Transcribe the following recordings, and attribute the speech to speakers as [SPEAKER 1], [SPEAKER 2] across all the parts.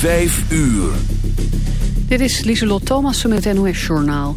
[SPEAKER 1] Vijf uur.
[SPEAKER 2] Dit is Lieselot Thomassen met NOS Journaal.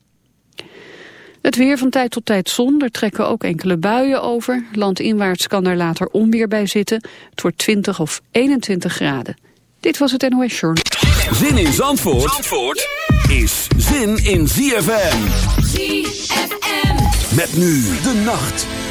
[SPEAKER 2] Het weer van tijd tot tijd zon, er trekken ook enkele buien over. Landinwaarts kan er later onweer bij zitten. Het wordt 20 of 21 graden. Dit was het NOS Journal.
[SPEAKER 1] Zin in Zandvoort, Zandvoort is zin in ZFM. ZFM. Met nu de nacht.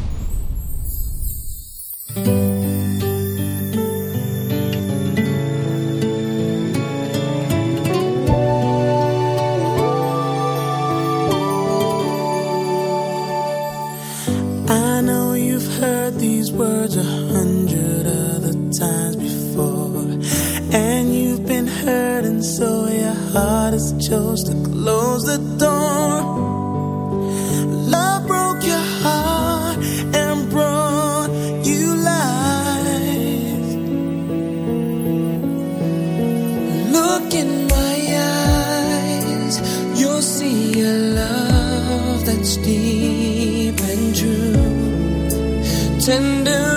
[SPEAKER 3] Deep and true, tender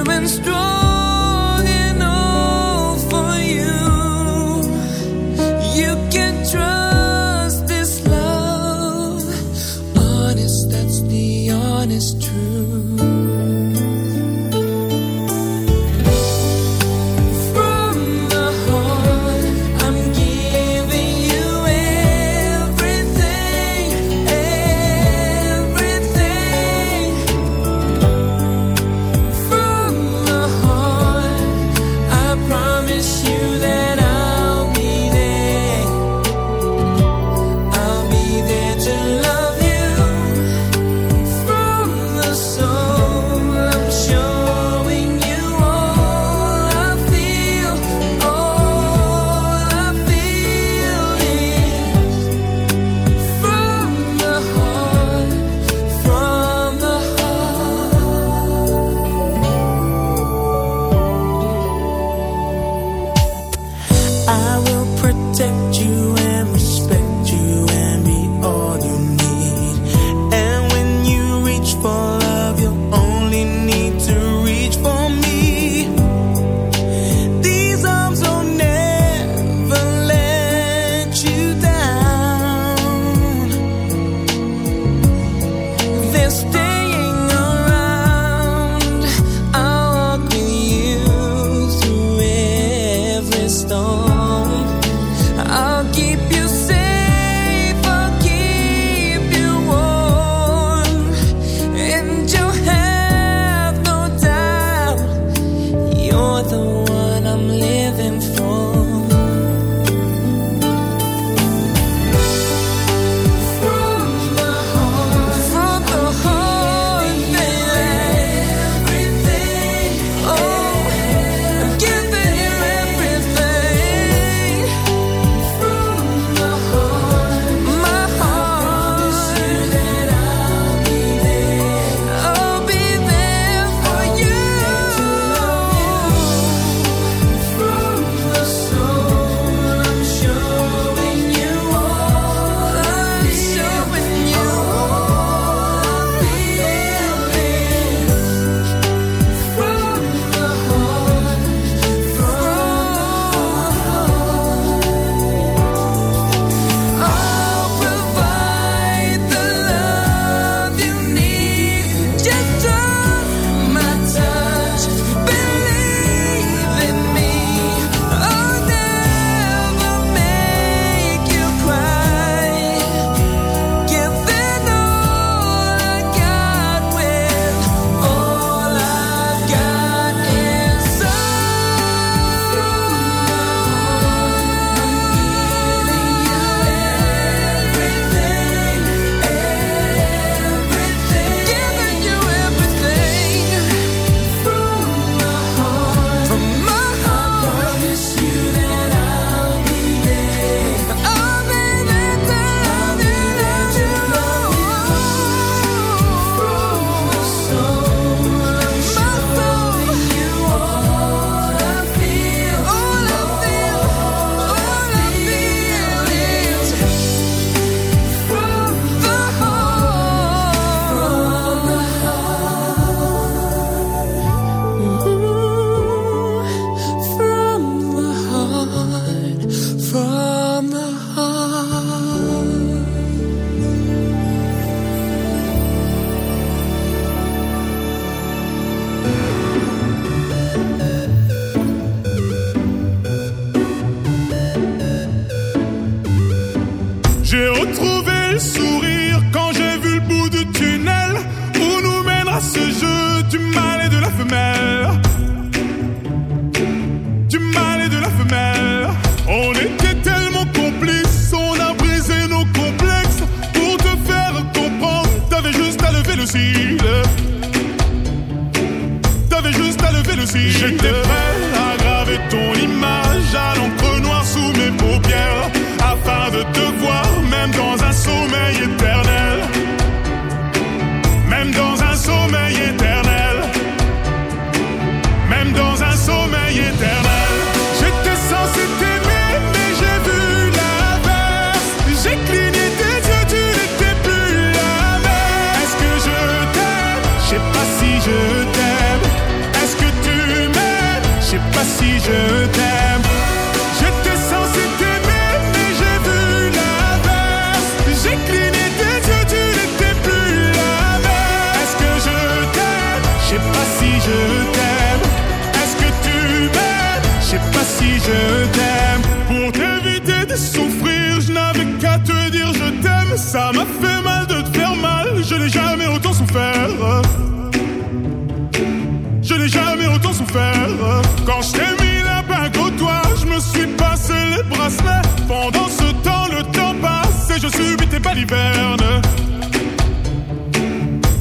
[SPEAKER 3] Pendant ce temps, le temps passe et je subis tes balivernes.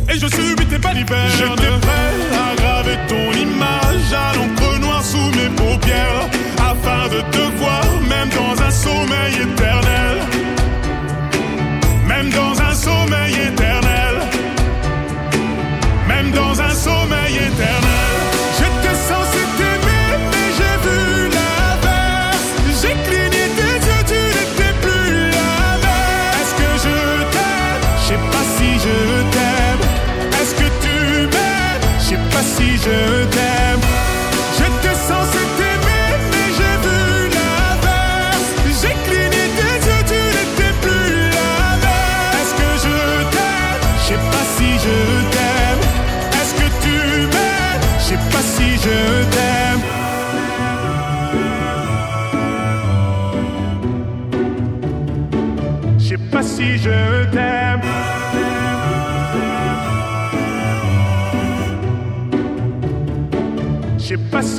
[SPEAKER 3] Et je subis tes balivernes. J'étais prêt à graver ton image à l'encre noire sous mes paupières. Afin de te voir, même dans un sommeil.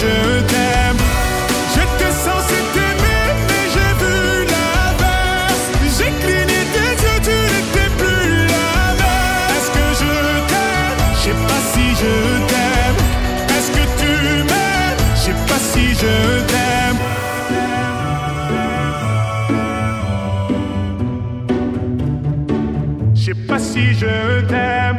[SPEAKER 3] je t'aime. J'étais censé t'aimer, mais j'ai vu l'inverse. J'ai cligné tes yeux, tu n'étais plus la même. Est-ce que je t'aime? Je sais pas si je t'aime. Est-ce que tu m'aimes? Je sais pas si je t'aime. Je sais pas si je t'aime.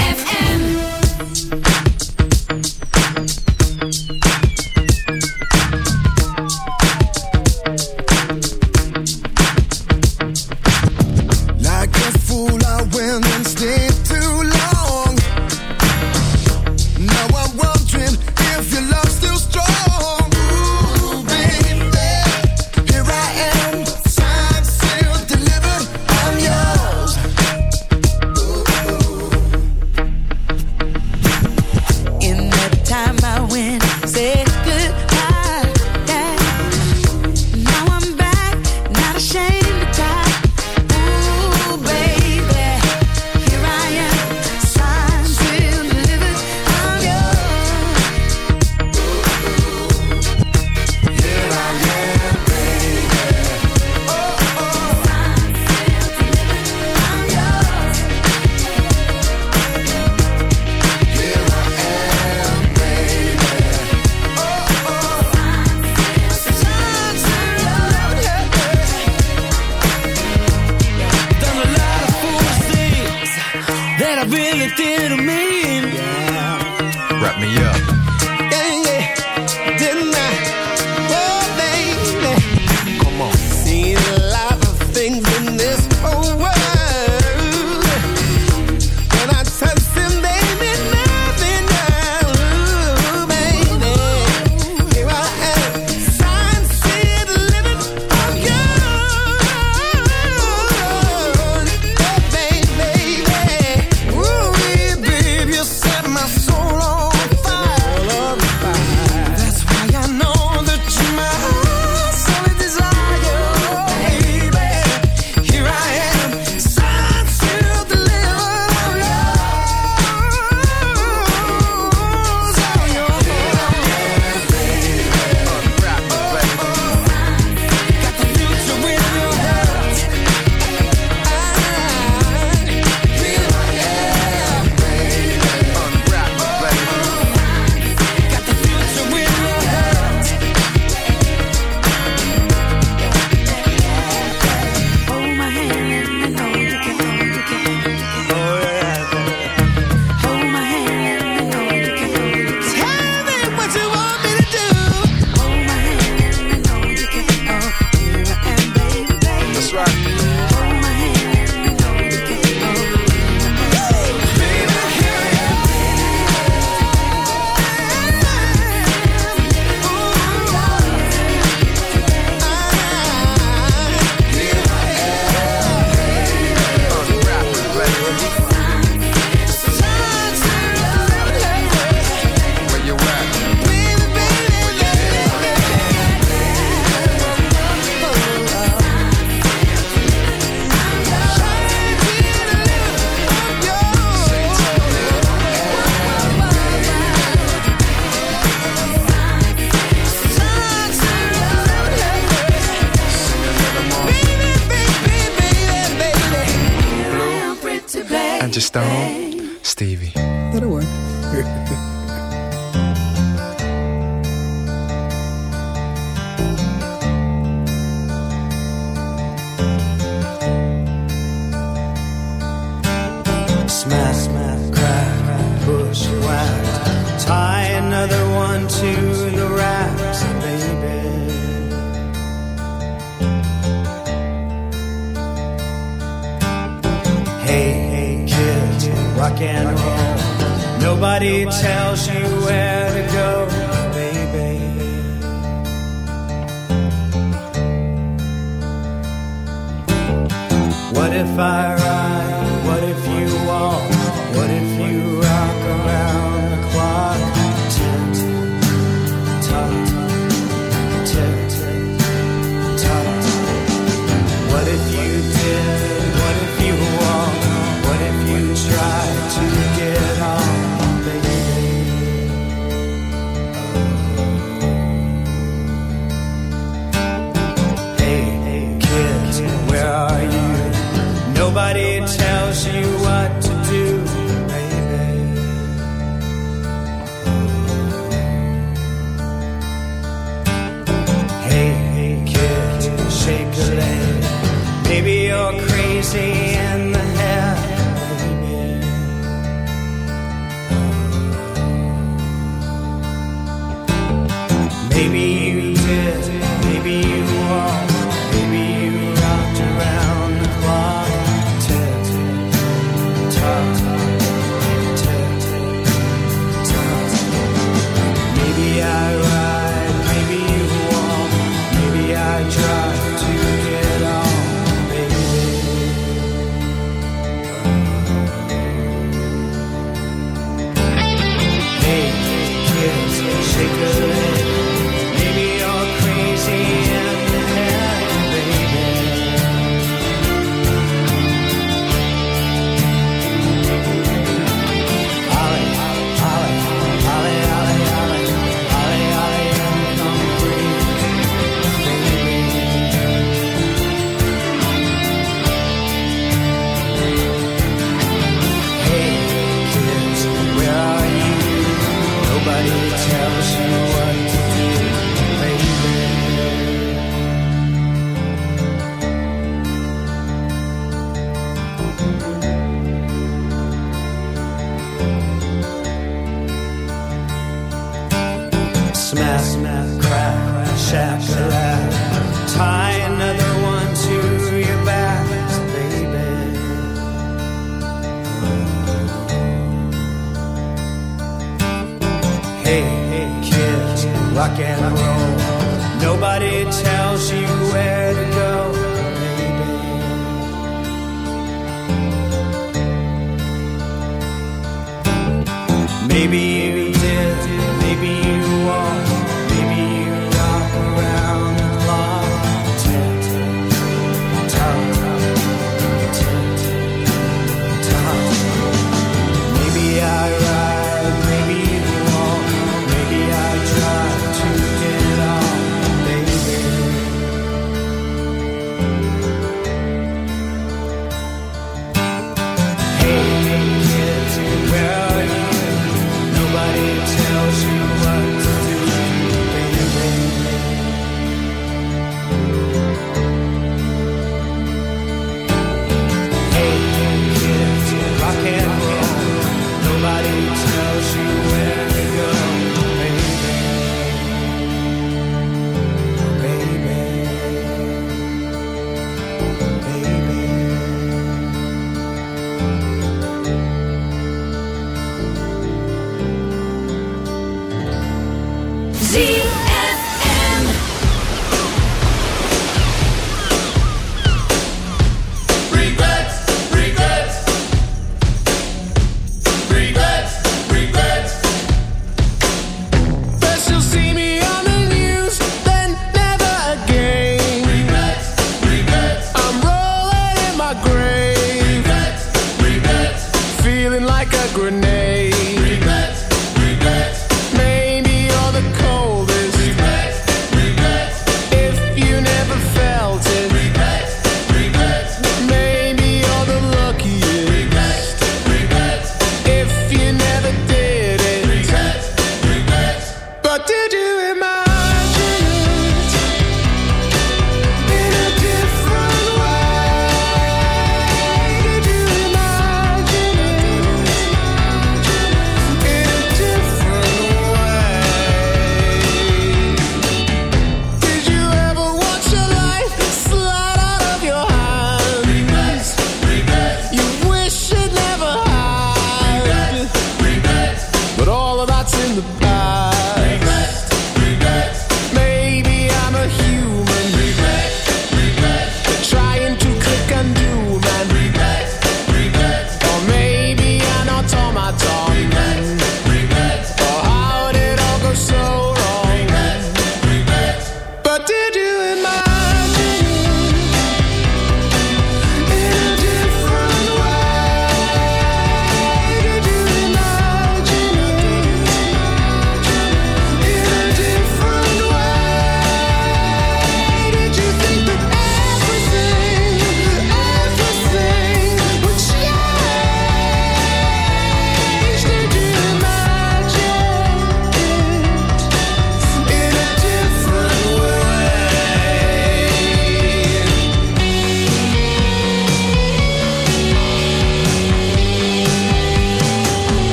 [SPEAKER 4] baby.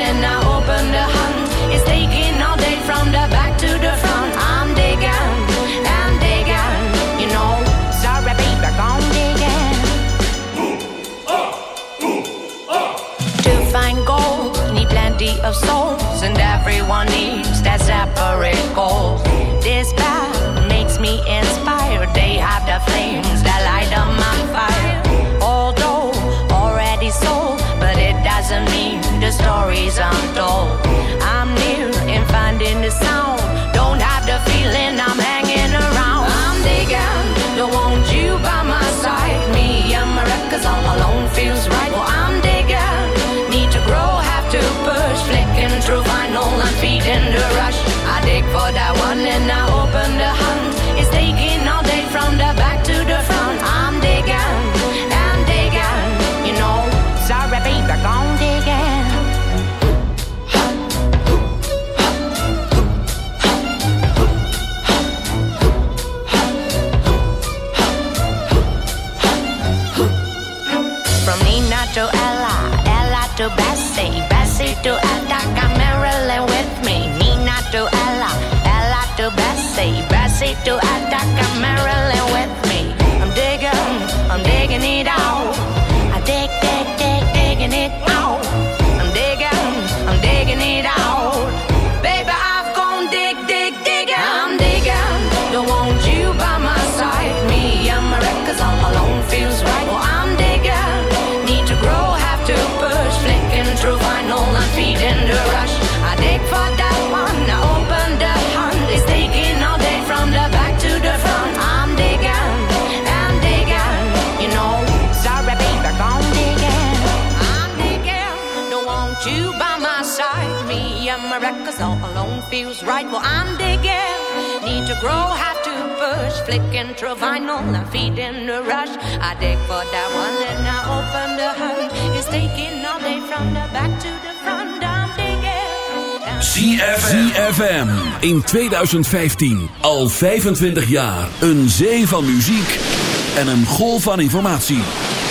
[SPEAKER 5] And I open the hunt. It's taking all day from the back to the front. I'm digging, I'm digging, you know. Sorry, baby, I'm digging. To find gold, need plenty of souls, and everyone needs that separate goal. This path makes me inspired. They have the flames to Attica, Marilyn with feels right. Well, I'm digging, need to grow, have to push. Flicking through vinyl and feeding the rush. I dig for that one and I open the hunt. It's taking all day from the back to the front. I'm digging.
[SPEAKER 1] ZFM in 2015. Al 25 jaar. Een zee van muziek en een golf van informatie.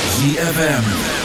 [SPEAKER 1] ZFM.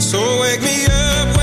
[SPEAKER 6] So wake me up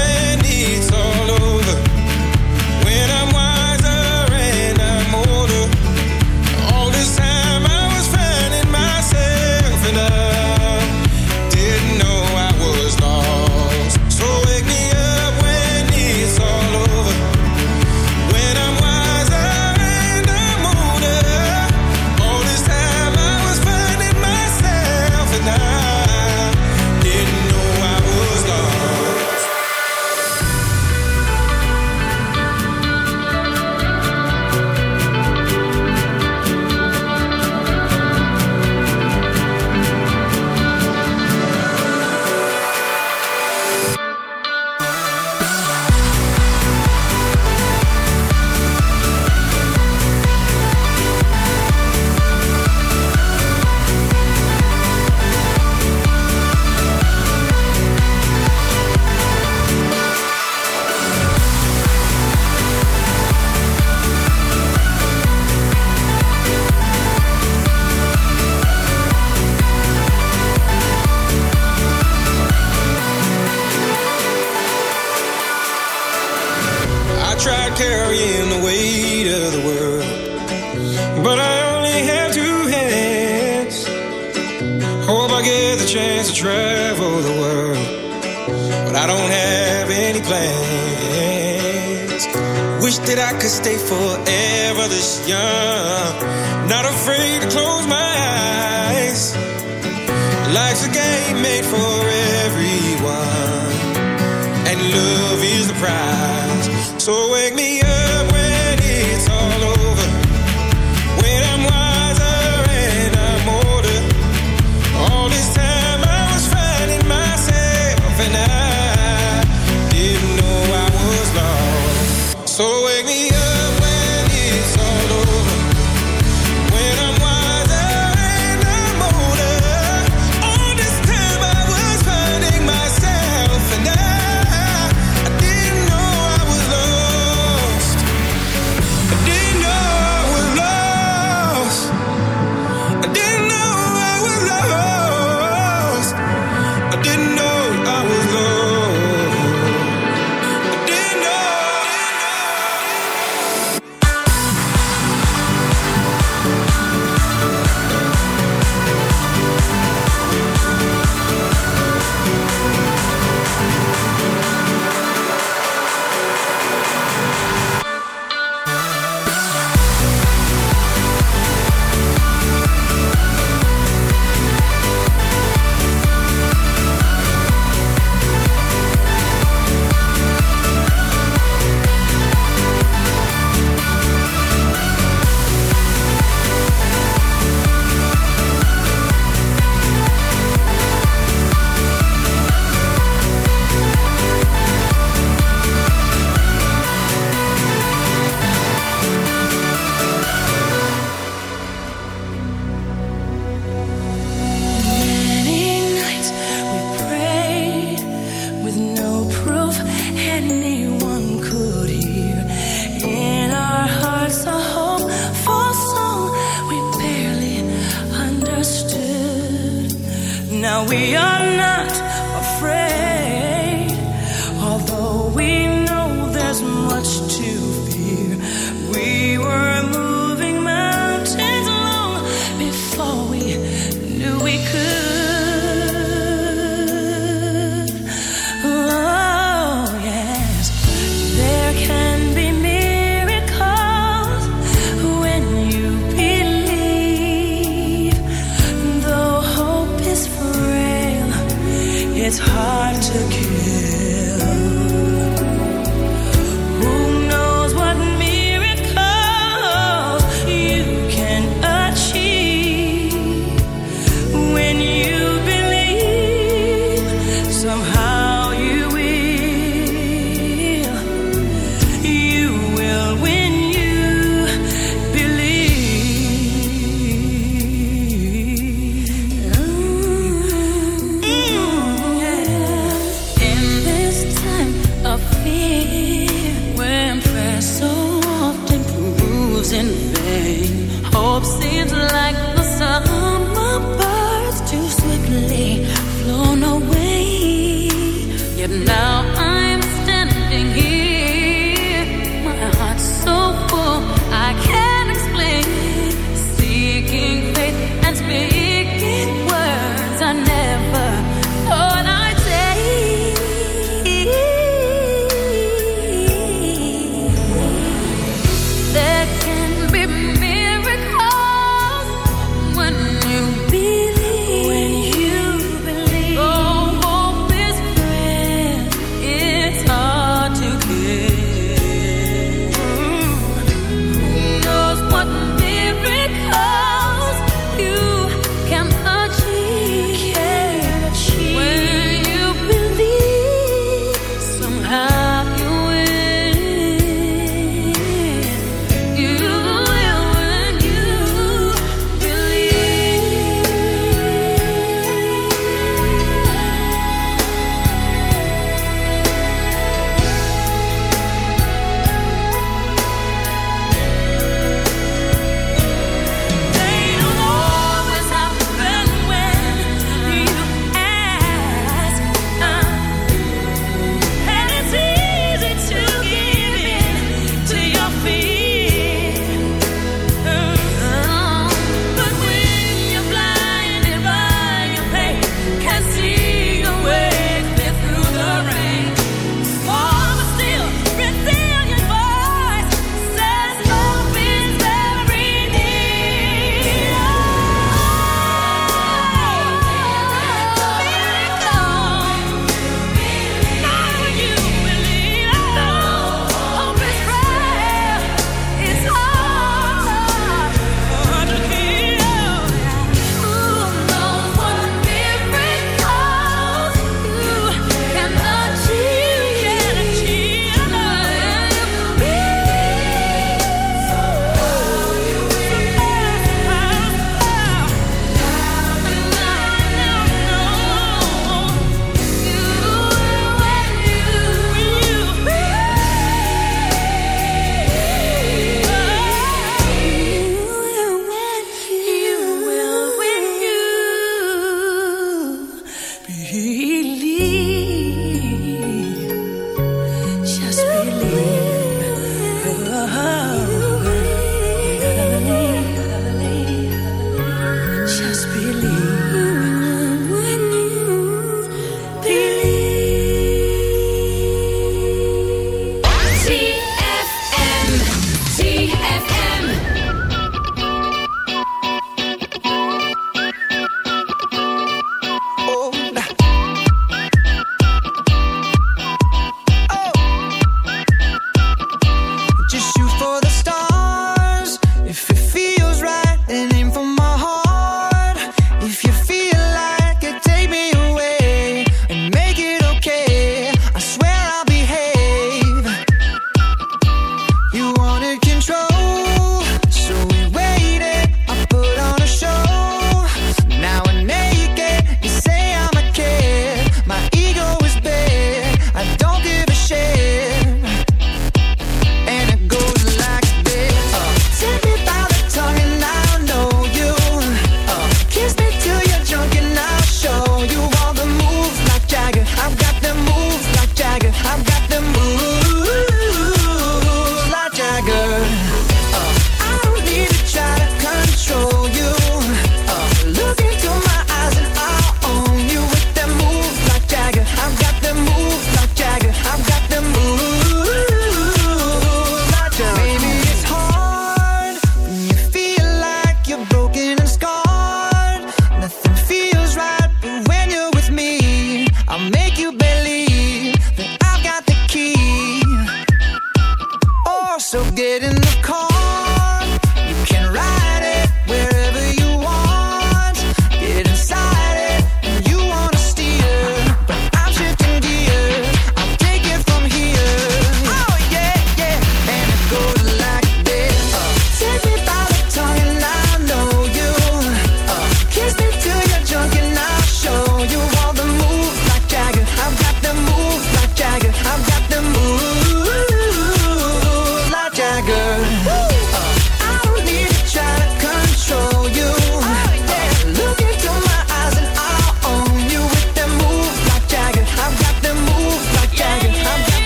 [SPEAKER 7] now